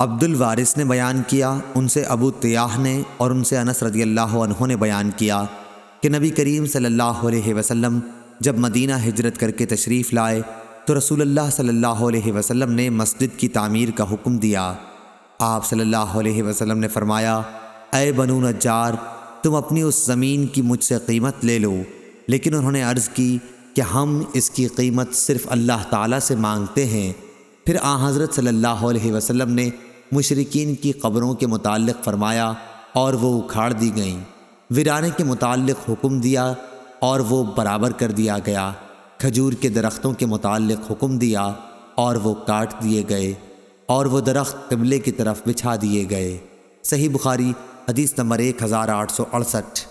عبد الوارث نے بیان کیا، ان سے ابو تیاح نے اور ان سے انس رضی اللہ عنہ نے بیان کیا کہ نبی کریم صلی اللہ علیہ وسلم جب مدینہ ہجرت کر کے تشریف لائے تو رسول اللہ صلی اللہ علیہ وسلم نے مسجد کی تعمیر کا حکم دیا۔ آپ صلی اللہ علیہ وسلم نے فرمایا، اے بنو نجار، تم اپنی اس زمین کی مجھ سے قیمت لے لو۔ لیکن انہوں نے عرض کی کہ ہم اس کی قیمت صرف اللہ تعالیٰ سے مانگتے ہیں۔ پھر آ حضرت صلی اللہ علیہ وسلم نے مشرقین کی قبروں کے متعلق فرمایا اور وہ اکھاڑ دی گئیں۔ ویرانے کے متعلق حکم دیا اور وہ برابر کر دیا گیا۔ کھجور کے درختوں کے متعلق حکم دیا اور وہ کاٹ دیے گئے اور وہ درخت قبلے کی طرف بچھا دیے گئے۔ صحیح بخاری حدیث نمبر ایک ہزار آٹھ سو اڑسٹھ۔